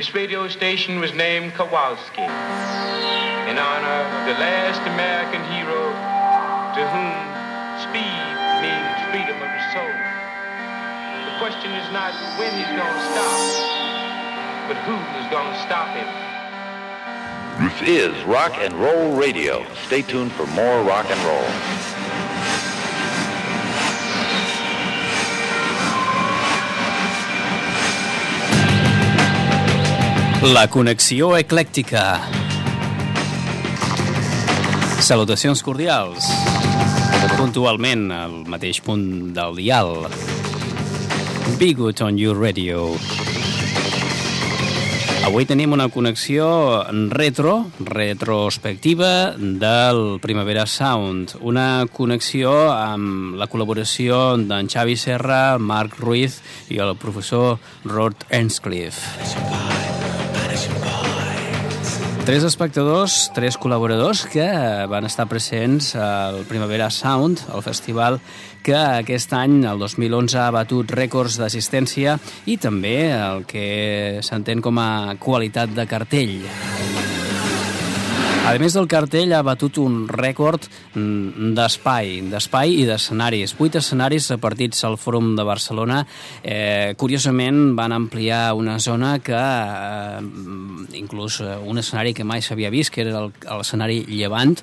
This radio station was named Kowalski in honor of the last American hero to whom speed means freedom of the soul. The question is not when he's going to stop, but who is going to stop him. This is Rock and Roll Radio. Stay tuned for more rock and roll. La connexió eclèctica. Salutacions cordials. Puntualment al mateix punt del dial. Be good on your radio. Avui tenim una connexió retro, retrospectiva del Primavera Sound. Una connexió amb la col·laboració d'en Xavi Serra, Marc Ruiz i el professor Rod Enscliffe. Tres espectadors, tres col·laboradors que van estar presents al Primavera Sound, el festival que aquest any, el 2011, ha batut rècords d'assistència i també el que s'entén com a qualitat de cartell. A més del cartell, ha batut un rècord mm, d'espai, d'espai i d'escenaris. Vuit escenaris repartits al Fòrum de Barcelona. Eh, curiosament, van ampliar una zona que, eh, inclús un escenari que mai s'havia vist, que era l'escenari Llevant,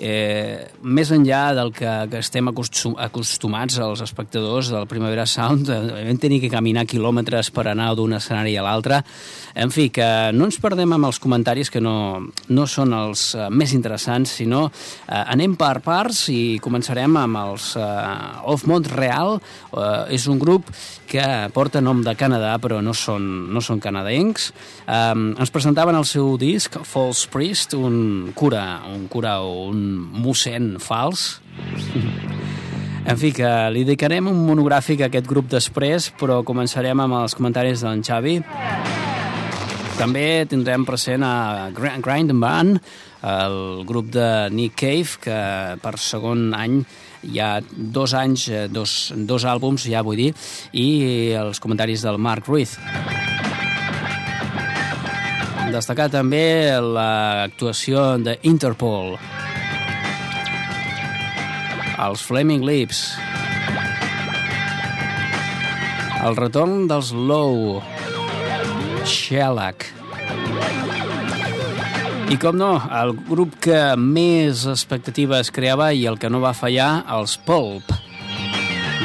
eh, més enllà del que, que estem acostum, acostumats els espectadors del Primavera Sound, eh, vam tenir que caminar quilòmetres per anar d'un escenari a l'altre. En fi, que no ens perdem amb els comentaris que no, no són els eh, més interessants, sinó eh, anem per parts i començarem amb els eh, Of Montreal. Eh, és un grup que porta nom de Canadà, però no són, no són canadencs. Eh, ens presentaven el seu disc, False Priest, un cura, un cura o un mossèn fals. En fi, que li dedicarem un monogràfic a aquest grup després, però començarem amb els comentaris d'en Xavi. També tindrem present a Grind and Band, el grup de Nick Cave, que per segon any hi ha dos anys, dos, dos àlbums, ja vull dir, i els comentaris del Mark Ruiz. Destacar també l'actuació d'Interpol. Interpol els Flaming Lips, el retorn dels Low, Shellac, i com no, el grup que més expectatives creava i el que no va fallar, els Pulp.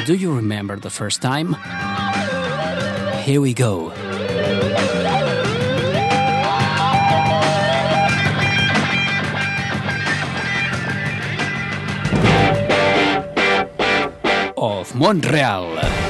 Do you remember the first time? Here we go. Of Montreal.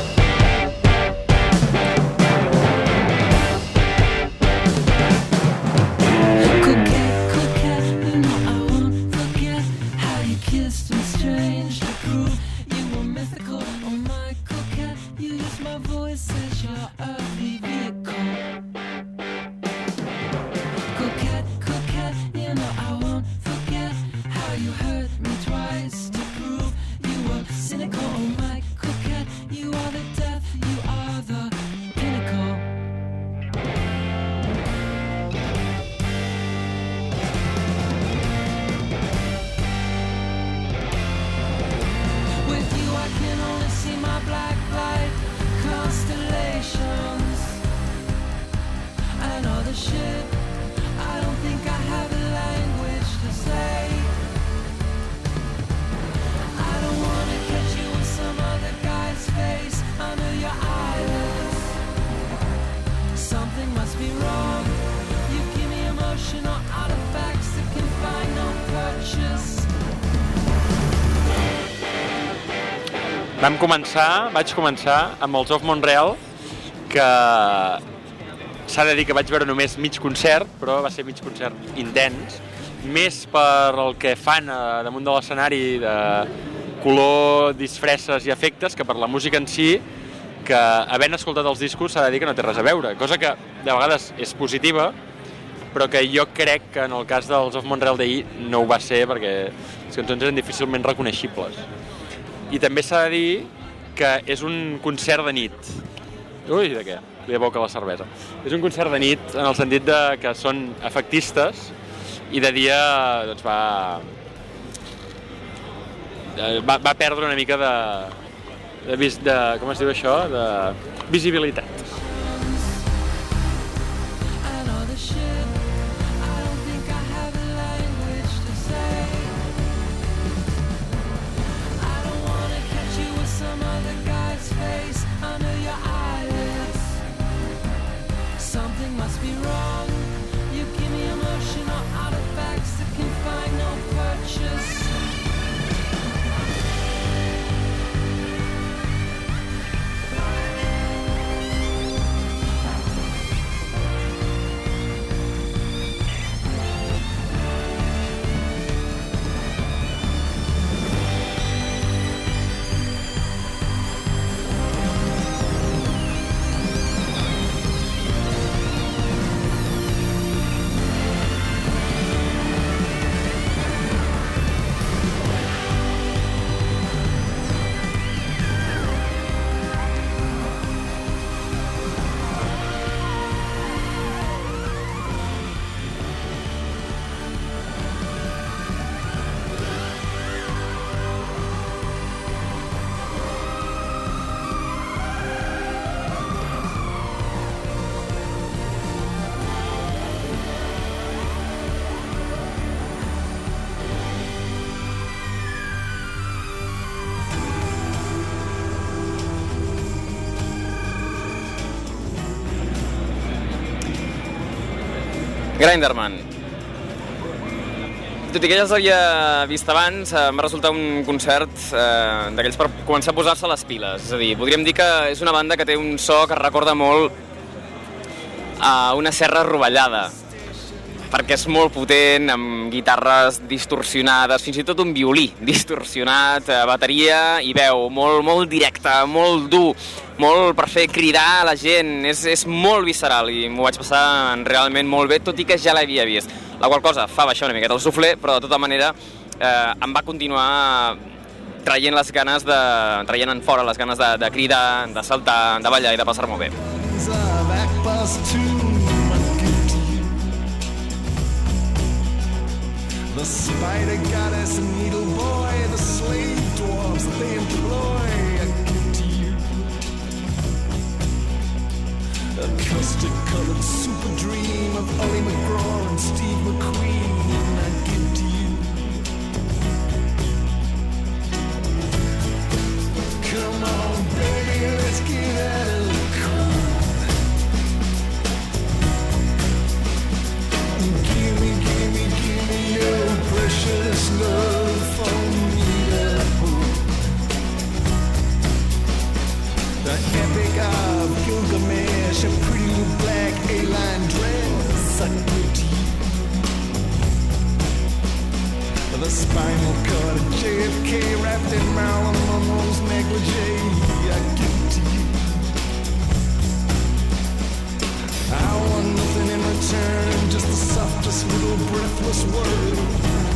Vam començar, vaig començar amb els Of Montreal, que s'ha de dir que vaig veure només mig concert, però va ser mig concert intens, més per el que fan a, damunt de l'escenari de color, disfresses i efectes que per la música en si, que havent escoltat els discos s'ha de dir que no té res a veure, cosa que de vegades és positiva, però que jo crec que en el cas dels Of Montreal d'ahir no ho va ser perquè les cançons eren difícilment reconeixibles i també s'ha de dir que és un concert de nit. Ui, de què? li evoca la cervesa. És un concert de nit en el sentit de que són efectistes i de dia doncs, va, eh, va, va perdre una mica de, de, vis- de, com es diu això, de visibilitat. Grinderman. Tot i que ja els havia vist abans, eh, em va resultar un concert eh, d'aquells per començar a posar-se les piles. És a dir, podríem dir que és una banda que té un so que recorda molt a una serra rovellada, perquè és molt potent, amb guitarres distorsionades, fins i tot un violí distorsionat, eh, bateria i veu molt, molt directe, molt dur, molt per fer cridar a la gent, és, és molt visceral i m'ho vaig passar realment molt bé, tot i que ja l'havia vist. La qual cosa fa baixar una miqueta el suflé, però de tota manera eh, em va continuar traient les ganes de... traient en fora les ganes de, de cridar, de saltar, de ballar i de passar-m'ho bé. of The spider goddess needle boy, the slave dwarves that they employ, I give to you. A custard colored super dream of Ollie McGraw and Steve McQueen, I give to you. Come on, baby, let's get out I want nothing in return, just the softest little breathless word.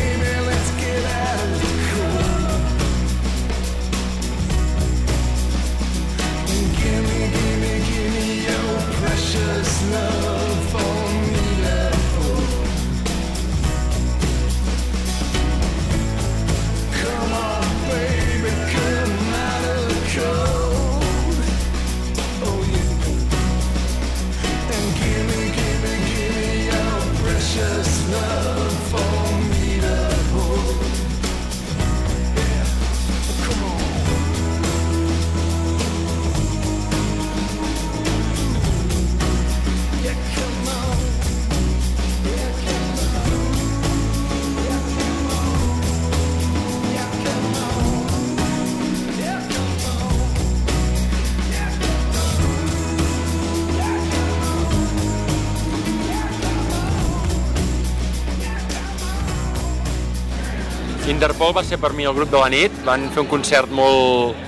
Interpol va ser per mi el grup de la nit, van fer un concert molt,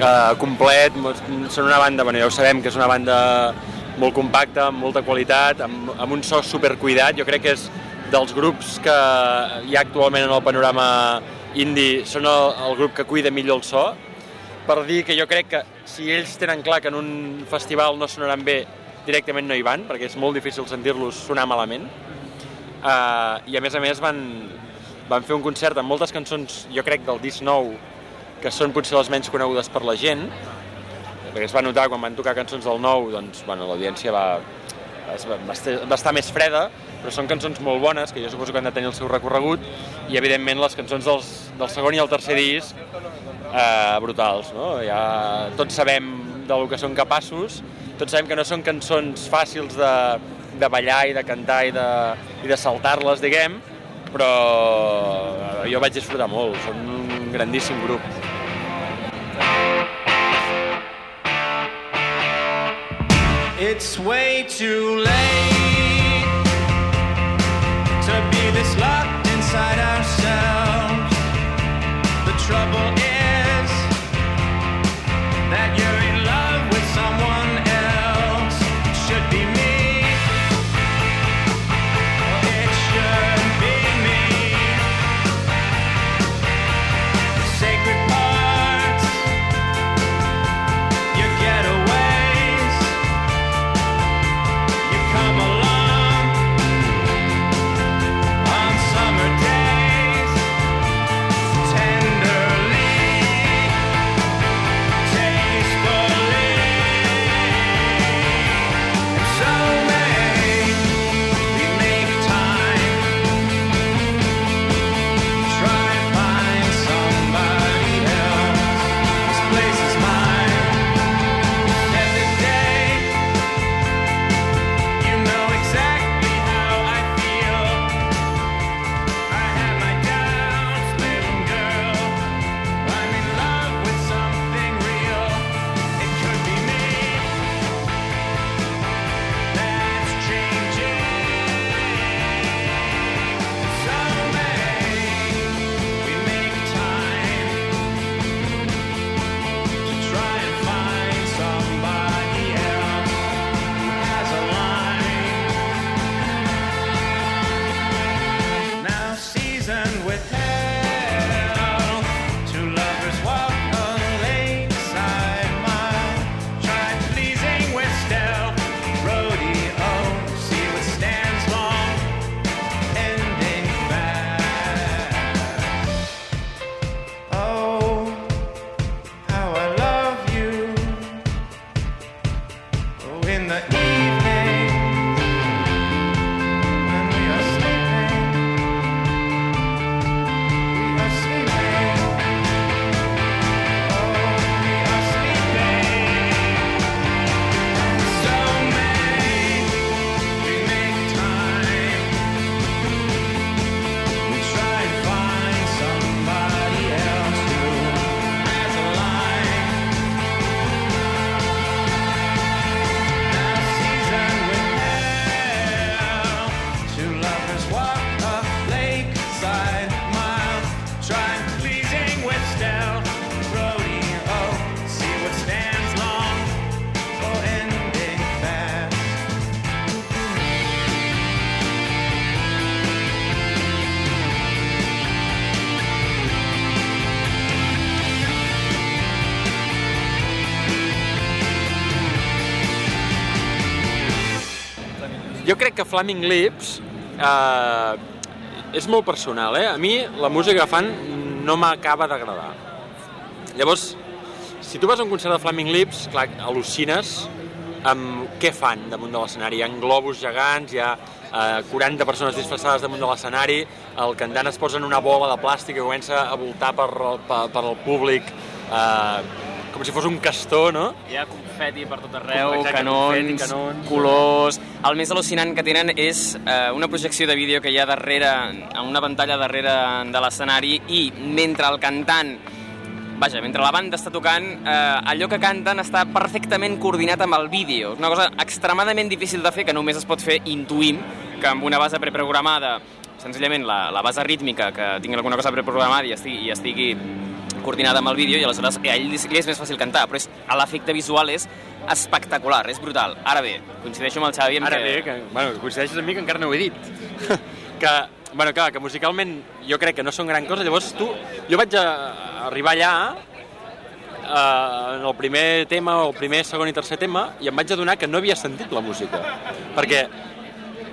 eh, complet, són una banda, bueno, ja ho sabem, que és una banda molt compacta, amb molta qualitat, amb, amb un so supercuidat, jo crec que és dels grups que hi ha actualment en el panorama indie, són el, el grup que cuida millor el so, per dir que jo crec que si ells tenen clar que en un festival no sonaran bé, directament no hi van, perquè és molt difícil sentir-los sonar malament. Uh, I a més a més van, van fer un concert amb moltes cançons, jo crec, del disc nou, que són potser les menys conegudes per la gent, perquè es va notar quan van tocar cançons del nou, doncs, bueno, l'audiència va, va, va, estar, més freda, però són cançons molt bones, que jo suposo que han de tenir el seu recorregut, i evidentment les cançons dels, del segon i el tercer disc, eh, brutals, no? Ja tots sabem del que són capaços, tots sabem que no són cançons fàcils de, de ballar i de cantar i de, i de saltar-les, diguem, però jo vaig disfrutar molt, són un grandíssim grup. It's way too late to be this locked inside ourselves. Crec que Flaming Lips eh, és molt personal, eh? A mi la música que fan no m'acaba d'agradar. Llavors, si tu vas a un concert de Flaming Lips, clar, al·lucines amb què fan damunt de l'escenari. Hi ha globus gegants, hi ha eh, 40 persones disfressades damunt de l'escenari, el cantant es posa en una bola de plàstic i comença a voltar per, per, per el públic eh, com si fos un castor, no? Hi ha confeti per tot arreu, Exacte, canons, confeti, canons. colors... El més al·lucinant que tenen és eh, una projecció de vídeo que hi ha darrere, en una pantalla darrere de l'escenari, i mentre el cantant vaja, mentre la banda està tocant, eh, allò que canten està perfectament coordinat amb el vídeo. És una cosa extremadament difícil de fer, que només es pot fer, intuïm, que amb una base preprogramada, senzillament la, la base rítmica, que tingui alguna cosa preprogramada i estigui, i estigui coordinada amb el vídeo i aleshores a ell li és més fàcil cantar, però és, a l'efecte visual és espectacular, és brutal. Ara bé, coincideixo amb el Xavi en Ara que... bé, que, bueno, coincideixes amb mi que encara no ho he dit. que, bueno, clar, que musicalment jo crec que no són gran cosa, llavors tu, jo vaig a, a arribar allà eh, en el primer tema, o el primer, segon i tercer tema, i em vaig adonar que no havia sentit la música. Perquè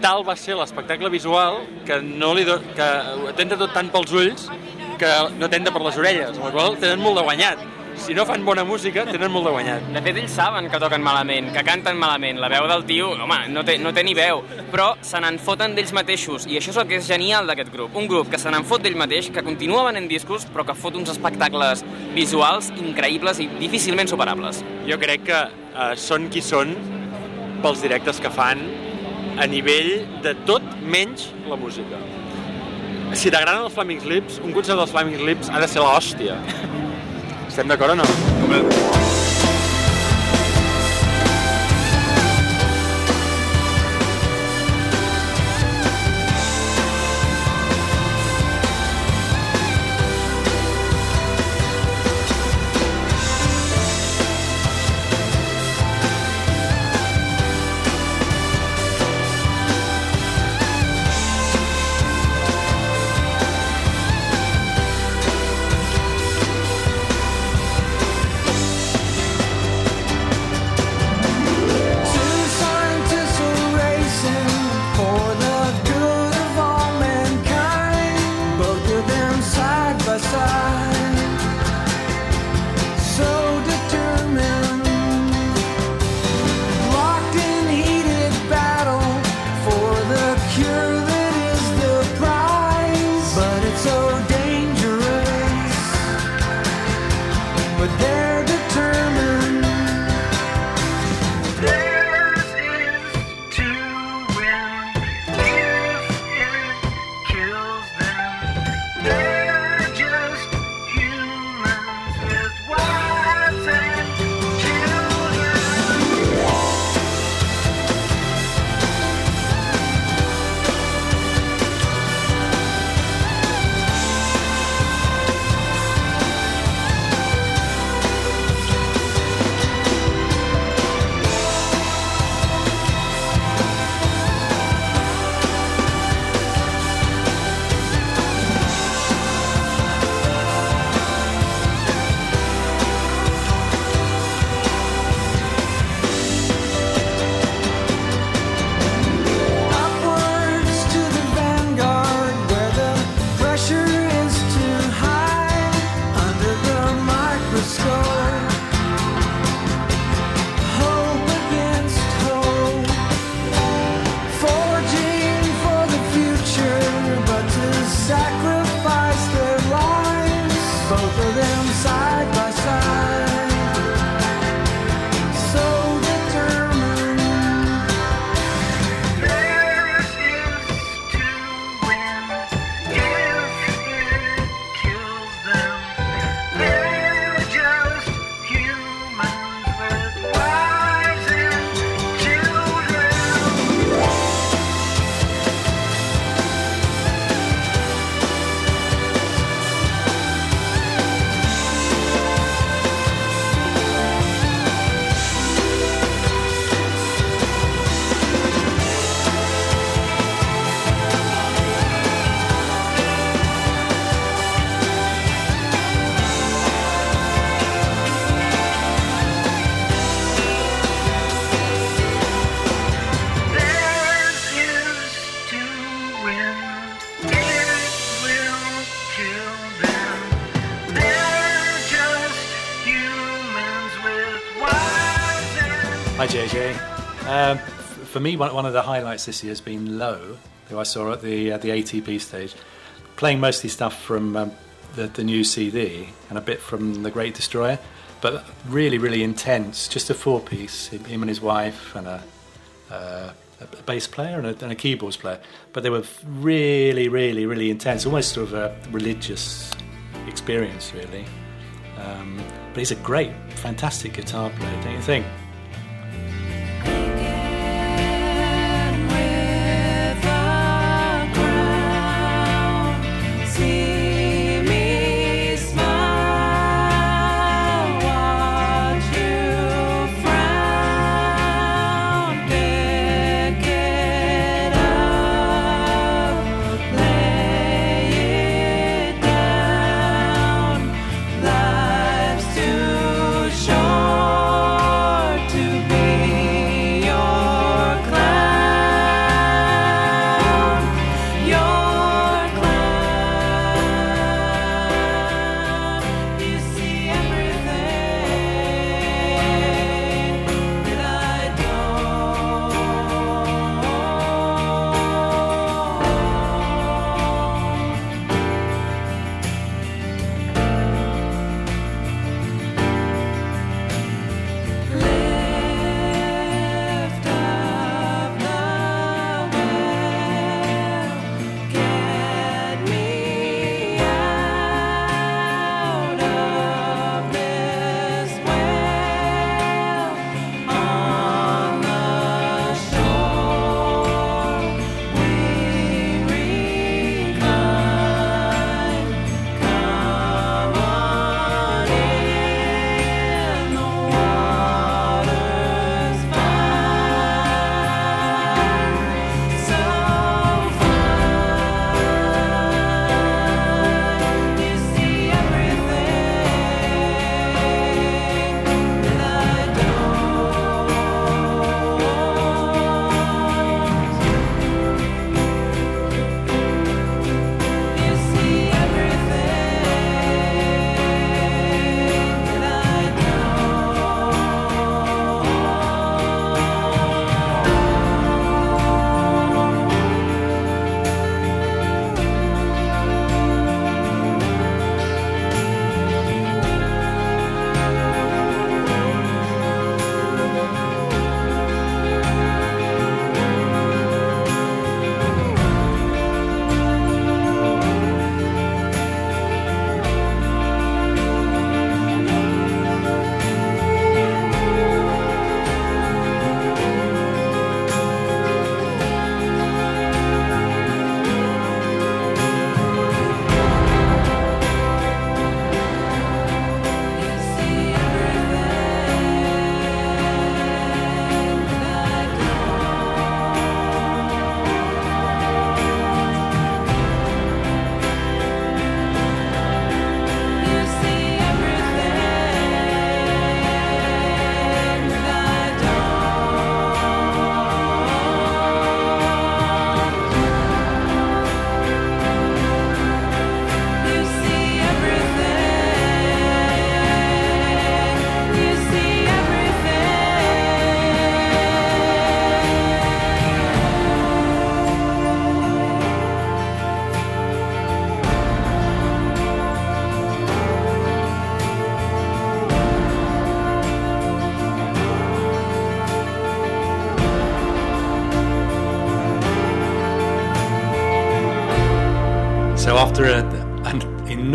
tal va ser l'espectacle visual que no li do... que atenta tot tant pels ulls que no atenta per les orelles, amb la qual tenen molt de guanyat. Si no fan bona música, tenen molt de guanyat. De fet, ells saben que toquen malament, que canten malament. La veu del tio, home, no té, no té ni veu, però se n'en foten d'ells mateixos, i això és el que és genial d'aquest grup. Un grup que se n'en fot d'ell mateix, que continua venent discos, però que fot uns espectacles visuals increïbles i difícilment superables. Jo crec que eh, són qui són pels directes que fan a nivell de tot menys la música. Si t'agraden els Flaming Lips, un concert dels Flaming Lips ha de ser l'hòstia. Estem d'acord o no? Two for me, one, one of the highlights this year has been Low, who I saw at the uh, the ATP stage, playing mostly stuff from um, the, the new CD and a bit from The Great Destroyer, but really, really intense. Just a four piece, him, and his wife, and a, uh, a bass player and a, and a keyboards player. But they were really, really, really intense, almost sort of a religious experience, really. Um, but he's a great, fantastic guitar player, don't you think?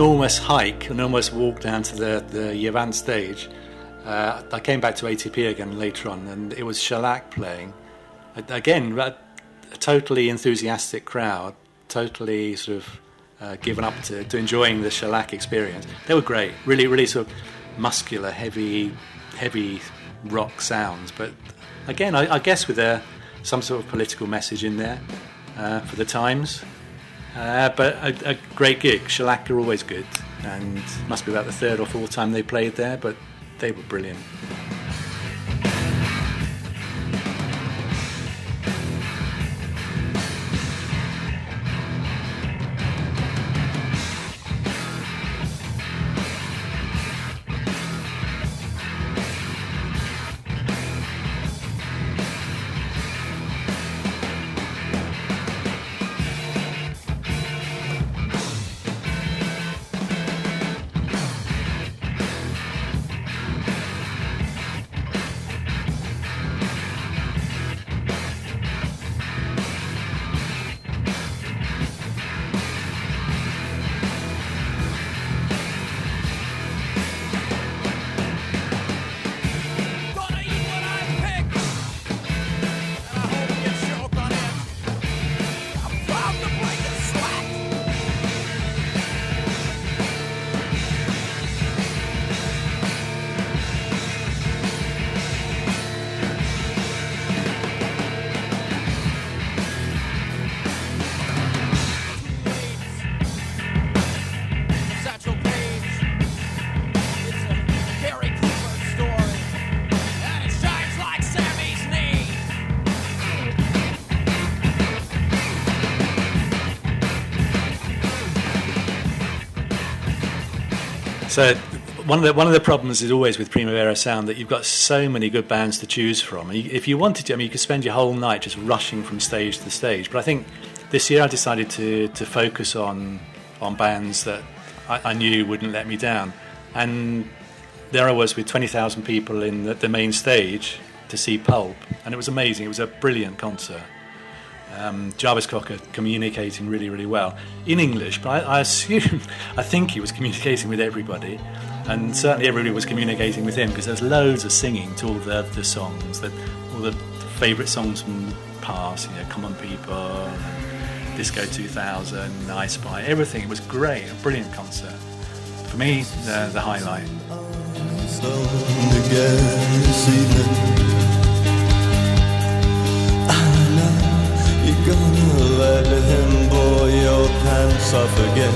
Enormous hike, an enormous walk down to the, the Yevan stage, uh, I came back to ATP again later on, and it was Shellac playing. Again, a, a totally enthusiastic crowd, totally sort of uh, given up to, to enjoying the shellac experience. They were great, really, really sort of muscular, heavy, heavy rock sounds. But again, I, I guess with a, some sort of political message in there uh, for the times. Uh, but a, a great gig. Shellac are always good, and must be about the third or fourth time they played there, but they were brilliant. So one of the one of the problems is always with Primavera Sound that you've got so many good bands to choose from. If you wanted to, I mean, you could spend your whole night just rushing from stage to stage. But I think this year I decided to to focus on on bands that I, I knew wouldn't let me down. And there I was with twenty thousand people in the, the main stage to see Pulp, and it was amazing. It was a brilliant concert um, Jarvis Cocker communicating really, really well in English, but I, I assume, I think he was communicating with everybody, and certainly everybody was communicating with him because there's loads of singing to all the, the songs, that all the favourite songs from the past, you know, Come On People, Disco 2000, I Spy, everything. It was great, a brilliant concert. For me, the, the highlight. Pants off again.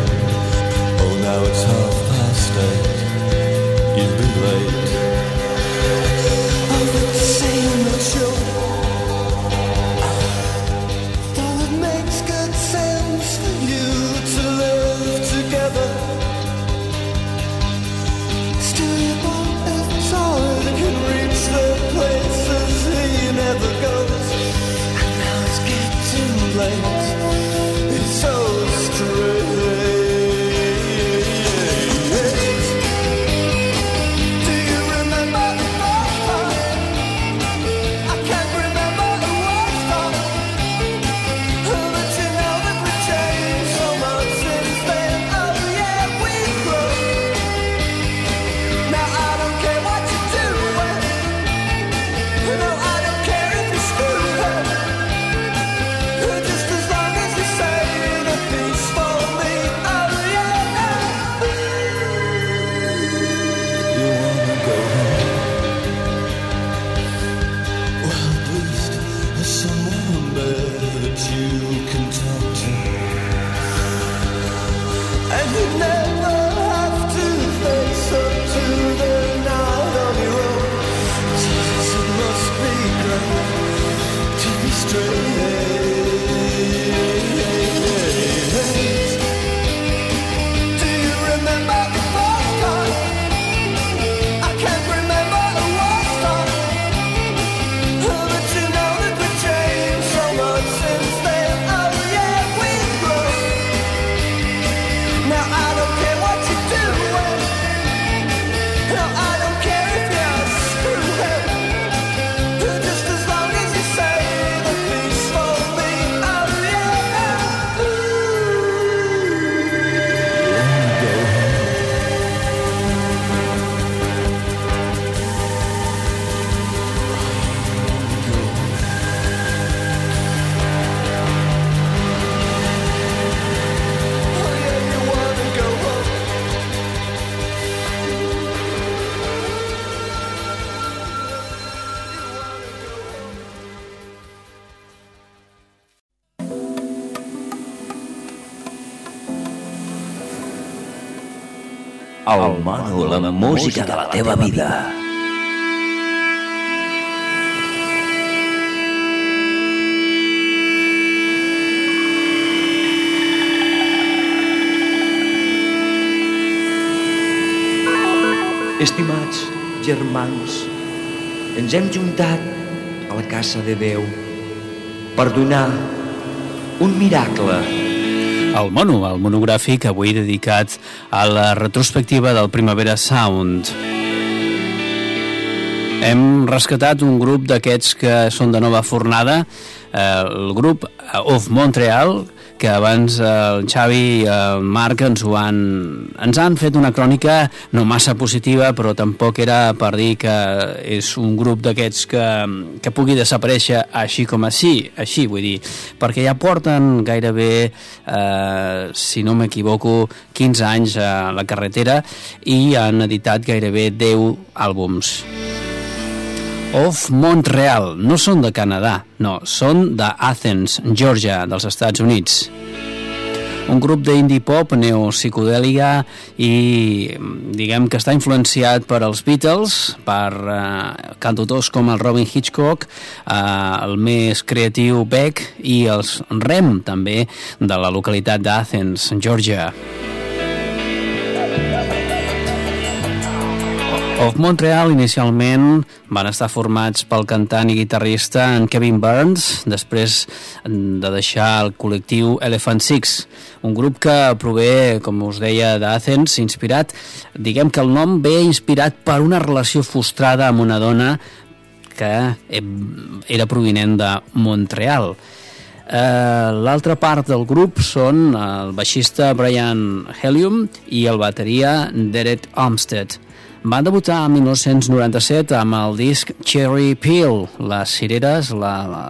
Oh, now it's half past eight. You'll be late. La música de la teva vida. Estimats germans, ens hem juntat a la casa de Déu per donar un miracle. El mono, el monogràfic avui dedicat a la retrospectiva del Primavera Sound. Hem rescatat un grup d'aquests que són de nova fornada, eh, el grup Of Montreal, que abans eh, el Xavi i el Marc ens, ho han, ens han fet una crònica no massa positiva, però tampoc era per dir que és un grup d'aquests que, que pugui desaparèixer així com així, així vull dir, perquè ja porten gairebé, eh, si no m'equivoco, 15 anys a la carretera i han editat gairebé 10 àlbums. Of Montreal. No són de Canadà, no, són d'Athens, Georgia, dels Estats Units. Un grup d'indie pop neopsicodèlica i diguem que està influenciat per els Beatles, per eh, cantautors com el Robin Hitchcock, eh, el més creatiu Beck i els Rem també de la localitat d'Athens, Georgia. Of Montreal inicialment van estar formats pel cantant i guitarrista en Kevin Burns, després de deixar el col·lectiu Elephant Six, un grup que prové, com us deia, d'Athens, inspirat, diguem que el nom ve inspirat per una relació frustrada amb una dona que era provinent de Montreal. Eh, L'altra part del grup són el baixista Brian Helium i el bateria Derek Olmsted. Van debutar en 1997 amb el disc Cherry Peel, les cireres, la, la,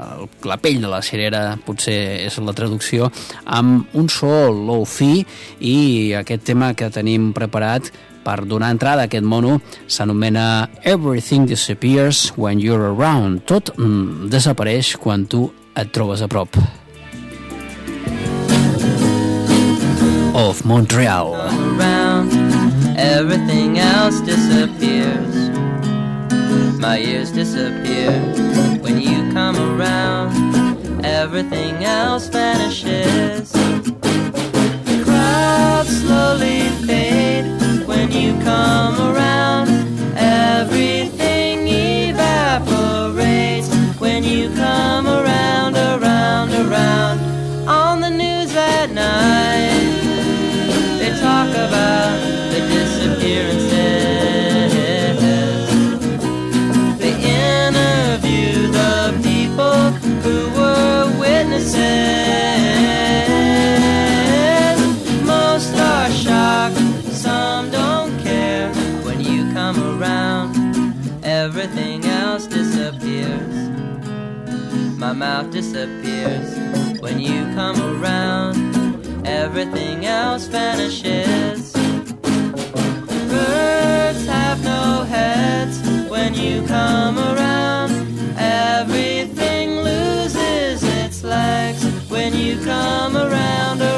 la pell de la cirera potser és la traducció, amb un so low-fi i aquest tema que tenim preparat per donar entrada a aquest mono s'anomena Everything Disappears When You're Around. Tot mm, desapareix quan tu et trobes a prop. Of Montreal. around, everything else disappears. My ears disappear when you come around, everything else vanishes. The crowds slowly fade when you come around, mouth disappears when you come around everything else vanishes. Birds have no heads when you come around. Everything loses its legs when you come around, around,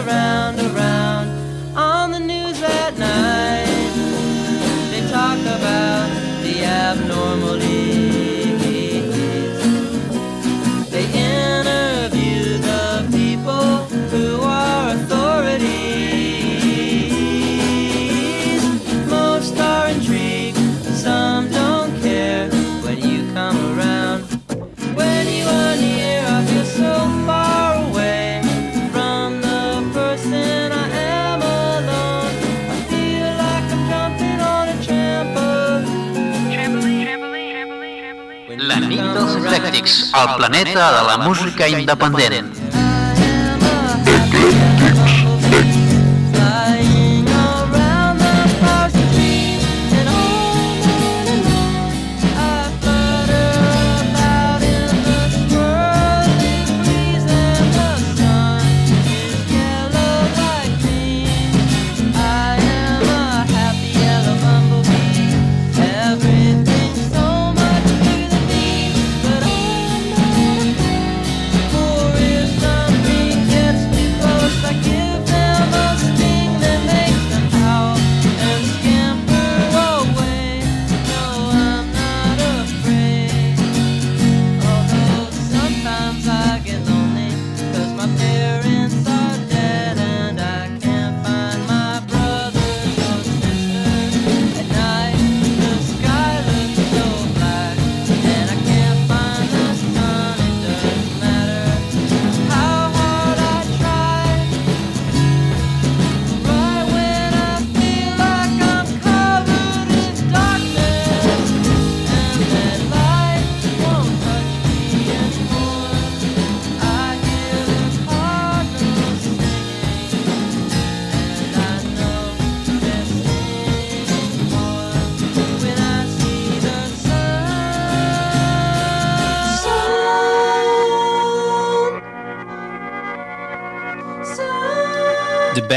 el planeta de la música independent.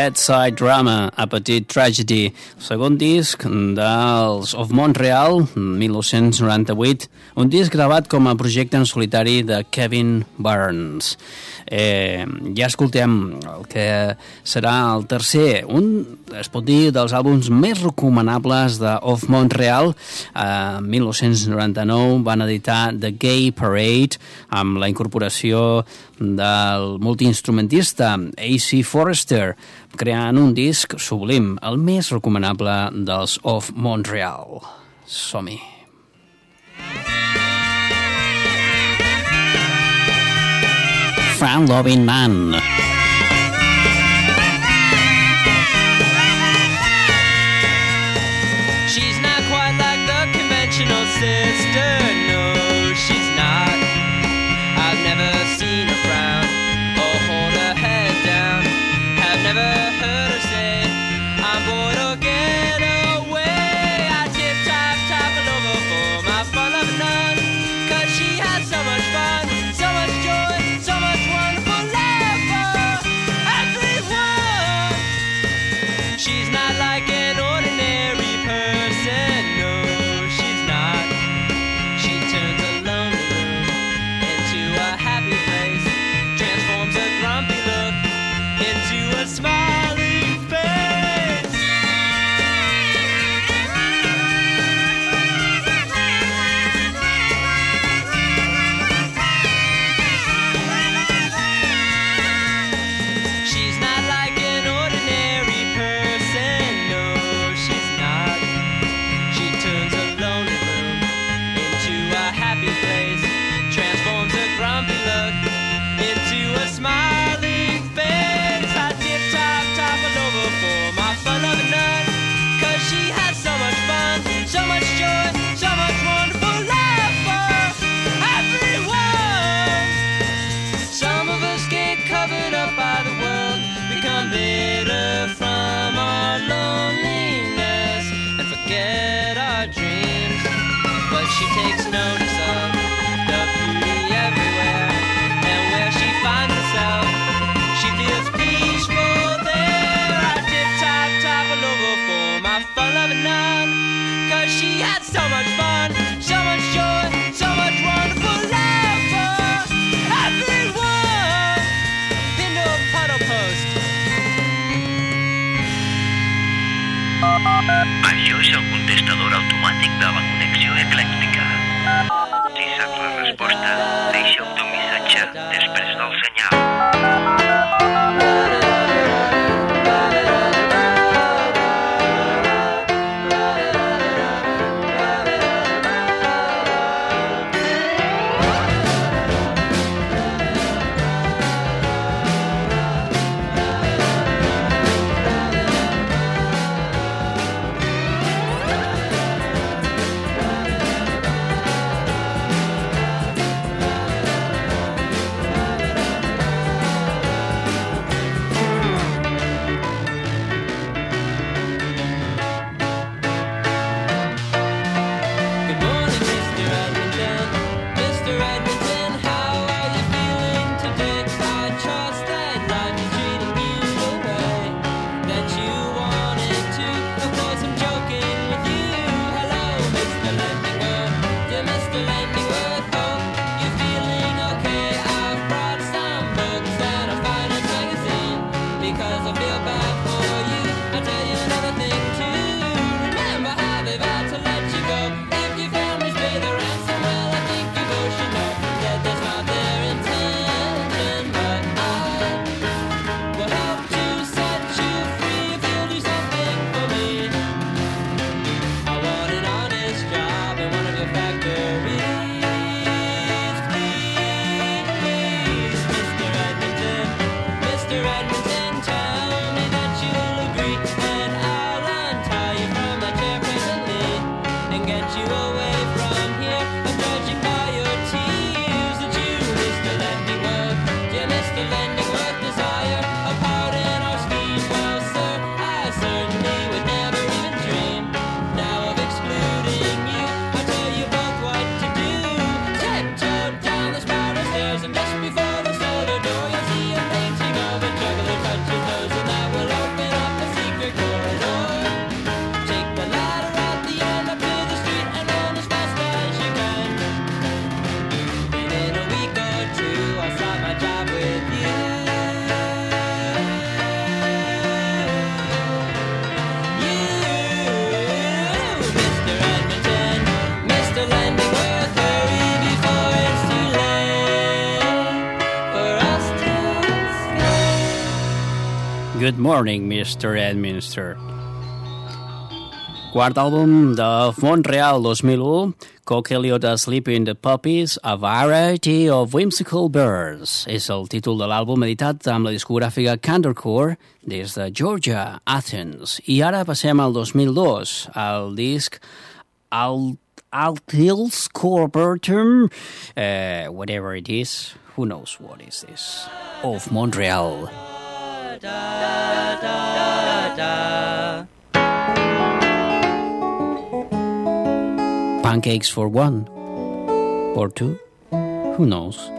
Dead Side Drama, A Petit Tragedy, segon disc dels Of Montreal, 1998, un disc gravat com a projecte en solitari de Kevin Burns. Eh, ja escoltem el que serà el tercer, un, es pot dir, dels àlbums més recomanables de Of Montreal. Eh, 1999 van editar The Gay Parade amb la incorporació del multiinstrumentista A.C. Forrester, creant un disc sublim, el més recomanable dels Of Montreal. Som-hi! Fan Loving Man. Morning, Mr. Administer. Quart àlbum de Montreal 2001, Coque Eliot Sleeping the Puppies, A Variety of Whimsical Birds. És el títol de l'àlbum editat amb la discogràfica Candorcore des de Georgia, Athens. I ara passem al 2002, al disc Alt Hills Corportum, uh, eh, whatever it is, who knows what is this, of Montreal da, da, da, Pancakes for one or two, who knows?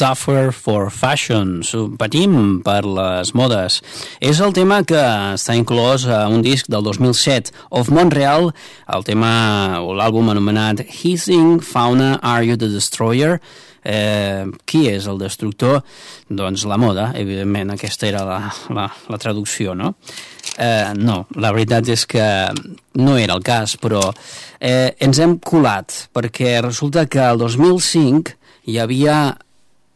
Suffer for Fashion, patim per les modes. És el tema que està inclòs a un disc del 2007, of Montreal, el tema o l'àlbum anomenat Hissing Fauna Are You the Destroyer? Eh, qui és el destructor? Doncs la moda, evidentment, aquesta era la, la, la traducció, no? Eh, no, la veritat és que no era el cas, però eh, ens hem colat, perquè resulta que el 2005 hi havia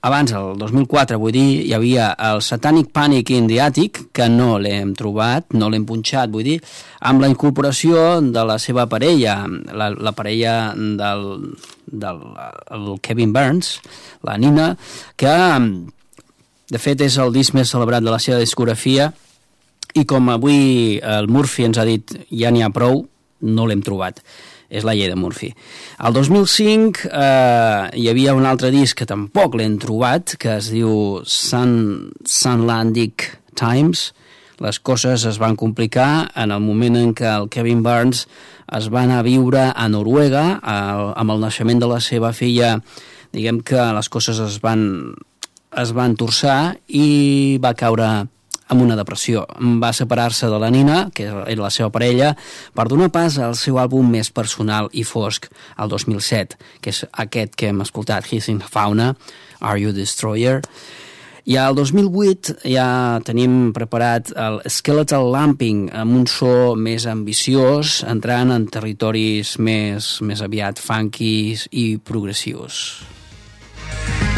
abans, el 2004, vull dir, hi havia el Satanic Panic in the Attic, que no l'hem trobat, no l'hem punxat, vull dir, amb la incorporació de la seva parella, la, la parella del, del el Kevin Burns, la Nina, que de fet és el disc més celebrat de la seva discografia i com avui el Murphy ens ha dit ja n'hi ha prou, no l'hem trobat és la llei de Murphy. El 2005 eh, hi havia un altre disc que tampoc l'hem trobat, que es diu Sun, Sunlandic Times. Les coses es van complicar en el moment en què el Kevin Burns es va anar a viure a Noruega el, amb el naixement de la seva filla diguem que les coses es van, es van torçar i va caure amb una depressió. Va separar-se de la Nina, que era la seva parella, per donar pas al seu àlbum més personal i fosc, el 2007, que és aquest que hem escoltat, Hissing Fauna, Are You Destroyer? I al 2008 ja tenim preparat el Skeletal Lamping amb un so més ambiciós, entrant en territoris més, més aviat funkis i progressius. Boy,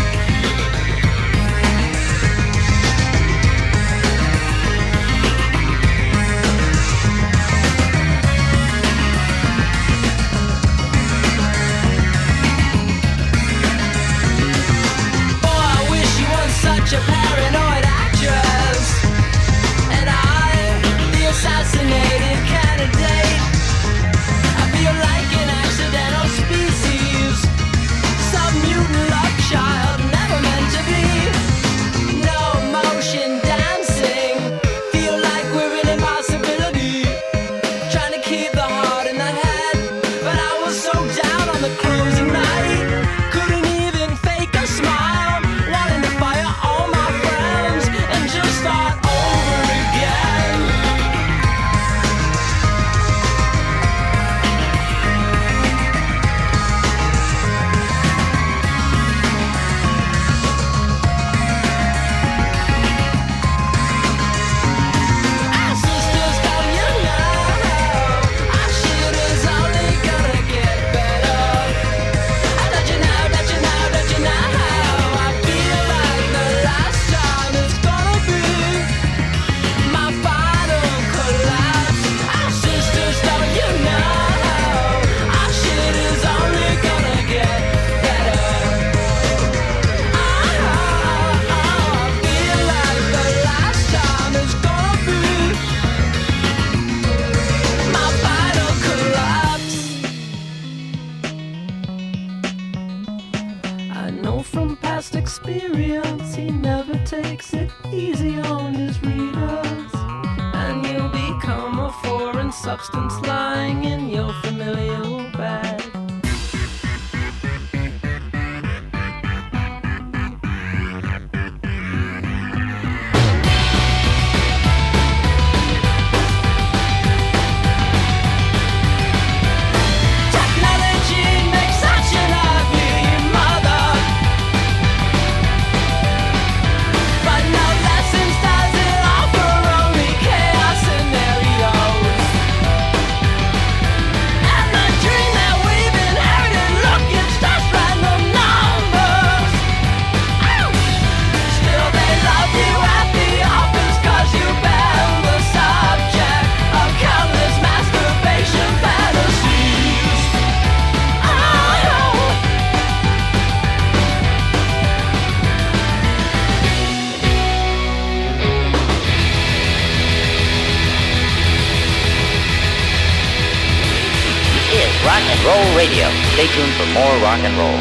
Rock and Roll Radio. Stay tuned for more rock and roll.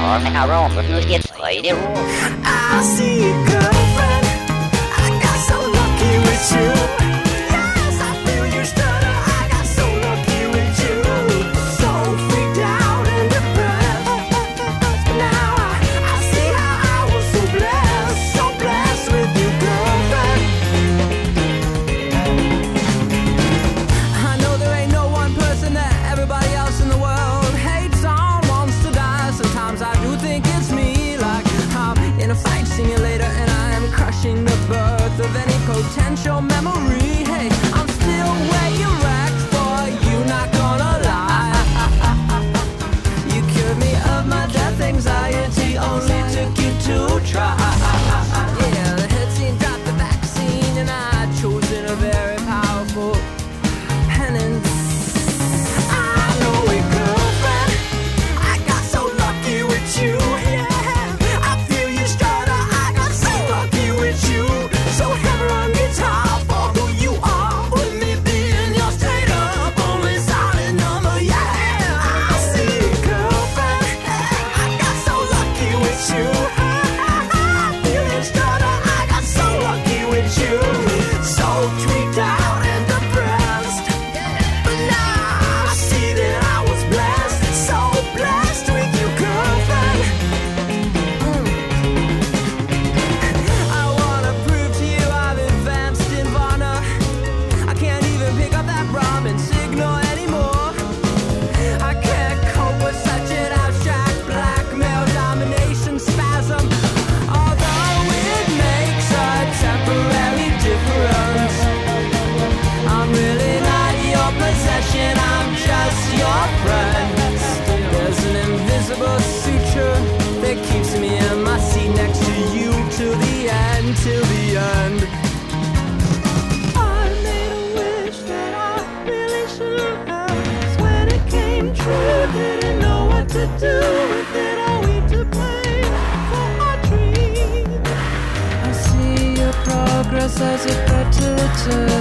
Rock and roll, music, radio. I see you, girlfriend. I got so lucky with you.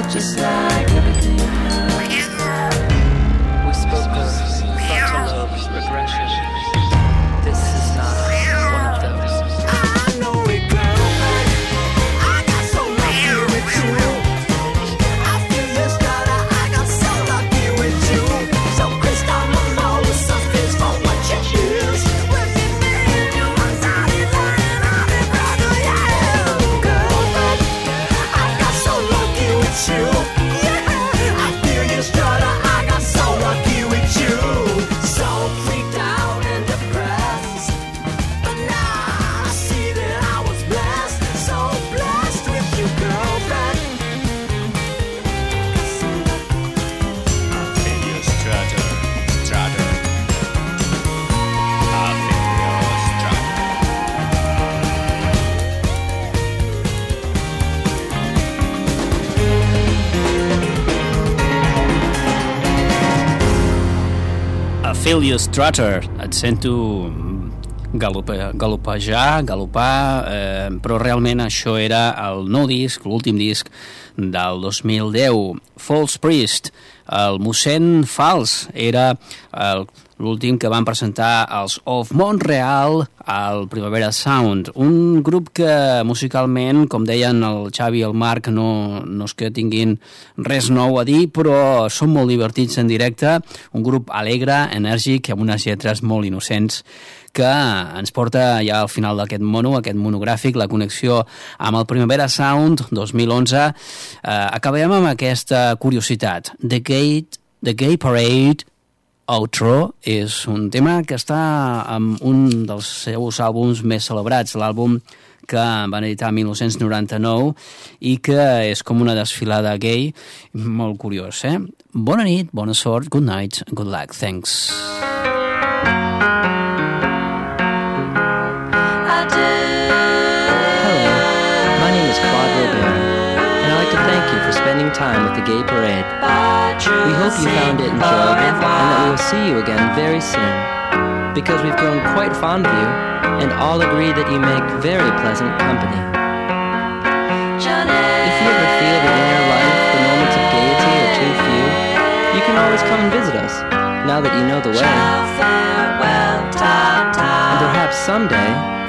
just like Aphelius Trotter, et sento galope, galopejar, galopar, eh, però realment això era el nou disc, l'últim disc del 2010, False Priest, el mossèn fals, era el l'últim que van presentar els Of Montreal al Primavera Sound, un grup que musicalment, com deien el Xavi i el Marc, no, no és que tinguin res nou a dir, però són molt divertits en directe, un grup alegre, enèrgic, amb unes lletres molt innocents, que ens porta ja al final d'aquest mono, aquest monogràfic, la connexió amb el Primavera Sound 2011. Eh, acabem amb aquesta curiositat. The Gate, The Gay Parade Outro és un tema que està en un dels seus àlbums més celebrats, l'àlbum que van editar en 1999 i que és com una desfilada gay molt curiós, eh? Bona nit, bona sort, good night, good luck, thanks. Hello, my name is Claude Robert, and I'd like to thank you for spending time with the Gay Parade. We hope you found it enjoyable and that we will see you again very soon, because we've grown quite fond of you and all agree that you make very pleasant company. If you ever feel that in your life the moments of gaiety are too few, you can always come and visit us, now that you know the way. And perhaps someday,